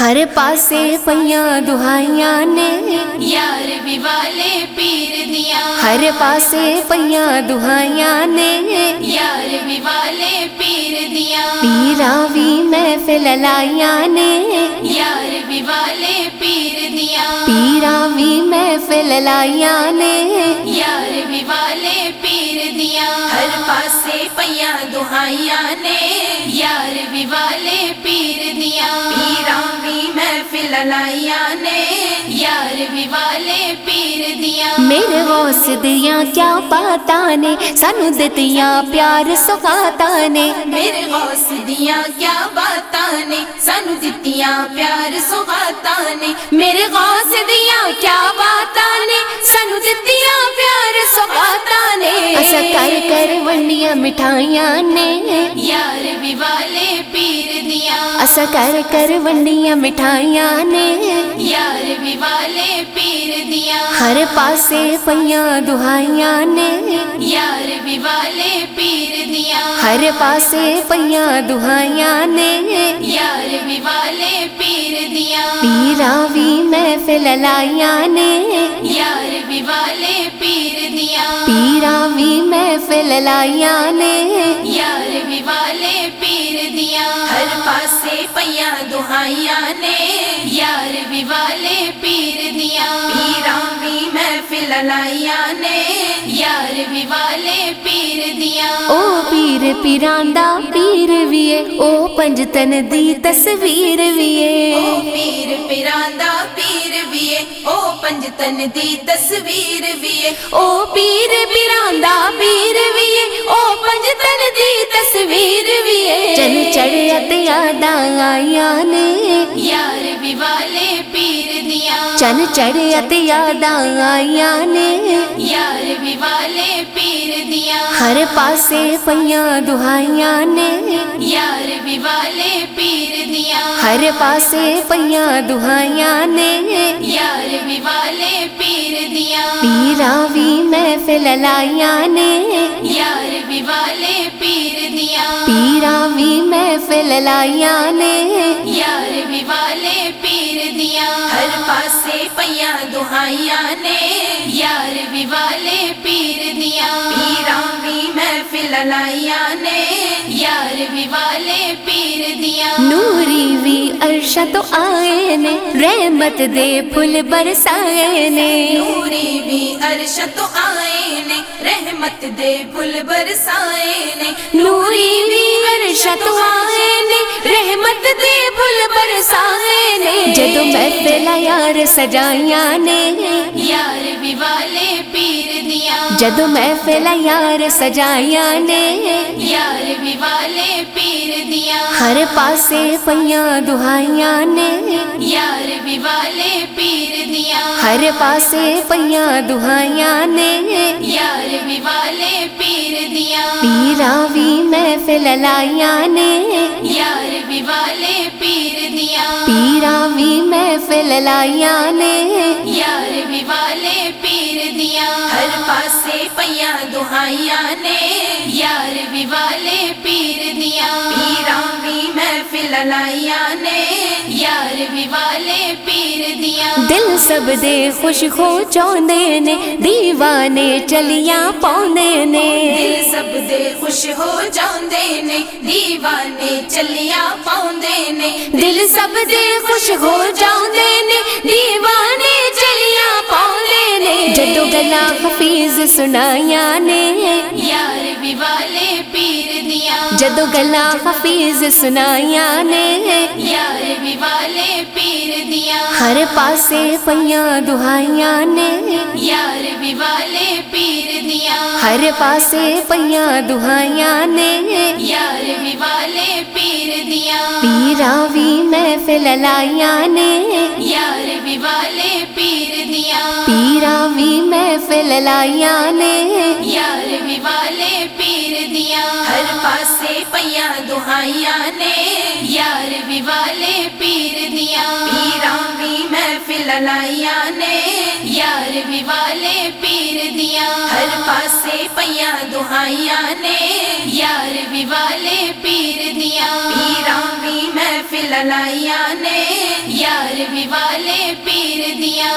ہر پاسے پیاں دہائیاں نے۔ یار بھی والے پیر دیا ہر پاسے پیاں دہائیاں نے۔ یار بھی والے پیر دیا پیرا بھی محفل لائیاں نے۔ یار بھی والے پیر دیا پیرا بھی محفل لائیاں نے۔ یار بھی والے پیر دیا ہر پاسے پیاں دہائیاں نے۔ یار بھی والے پیر دیا سنایا نے دیا میرے غوث دیاں کیا پاتا نے؟ سانو دتیاں پیار سکھاتا نے۔ میرے غوث دیاں کیا پاتا نے؟ سانو دتیاں پیار سکھاتا نے۔ میرے غوث دیاں کیا پاتا نے؟ سانو دتیاں پیار سکھاتا نے۔ ایسا کر کر ونڈیاں مٹھائیاں نے۔ یار بھی والے سکر کر ونڈیاں مٹھائیاں نے یار بھی والے پیر دیا ہر پاسے پیاں دہائیاں نے یار بھی والے پیر دیا ہر پاسے پیاں دہائیاں نے یار بھی والے پیر دیا پیرا بھی محفل لائیاں نے یار بھی والے پیر دیا پیرا بھی محفل لائیاں نے یار بھی والے پیر دیا ہر پاسے پیا دہائیا نے۔ یار بھی والے پیر دیا پیرانی محفل لائیاں نے۔ یار بھی والے پیر دیا۔ او پیر پیراندا پیر ویے۔ او پنجتن دی تصویر ویے۔ او پیر پیراندا پیر ویے۔ او پنجتن دی تصویر ویے۔ او پیر پیراندا پیر ویے۔ او پنجتن دی تصویر منگایا نے یار بھی والے پیر دیا چن چڑھیا تے یاداں آیا نے یار بھی والے پیر دیا ہر پاسے پیاں دہائیاں نے یار بھی والے پیر دیا ہر پاسے پیاں دہائیاں نے یار بھی والے پیر دیا پیراں وی محفل لائیاں نے یار بھی والے للائیاں نے یار بھی والے پیر دیا ہر پاسے پیا دہائیاں نے یار بھی والے پیر دیا پیران بھی محفل للائیاں نے یار بھی والے پیر دیا نوری بھی عرشہ تو آئے نے رحمت دے پھول برسائے نے نوری بھی عرشہ تو آئے نے رحمت دے پھول برسائے نے نوری بھی جدو میں یار سجائیاں نے۔ یار سجایا سجائیاں نے۔ یار والے پیر دیا۔ ہر پاسے پیاں دہائیاں نے۔ یار والے پیر دیا۔ ہر پاسے پیاں دہائیاں نے۔ یار بھی والے پیر دیا۔ پیرا محفل لائیاں نے۔ یار بھی والے پیر دیا۔ پیرا بھی محفل لائیاں نے۔ یار بھی والے پیر دیا۔ ہر پاسے پیا دہائیاں نے۔ یار بھی والے پیر دیا۔ پیرا بھی محفل لائیاں نے۔ دل سب دے خوش ہو چوندے نے دیوانے چلیاں پوندے نے۔ دل سب دے خوش ہو چوندے نے دیوانے چلیاں پوندے نے۔ دل سب دے خوش ہو چوندے نے دیوانے چلیاں پوندے نے۔ جدو گلا حفیظ سنایا نے۔ یار بھی والے پیر جدو گلا حفیظ سنایا نے یار بھی والے پیر دیا ہر پاسے پیاں دہائیاں نے یار بھی والے پیر دیا ہر پاسے پیاں دہائیاں نے یار بھی والے پیر دیا بھی محفل لائیا نے یار بھی والے پیر دیا بھی محفل لائیا نے یار بھی ہر پاسے پیا دہائیا نے۔ یار بھی والے پیر دیا۔ پیرامی محفل لائیا نے۔ یار بھی والے پیر دیا۔ ہر پاسے پیا دہائیا نے۔ یار بھی والے پیر دیا۔ پیرامی محفل لائیا نے۔ یار بھی والے پیر دیا۔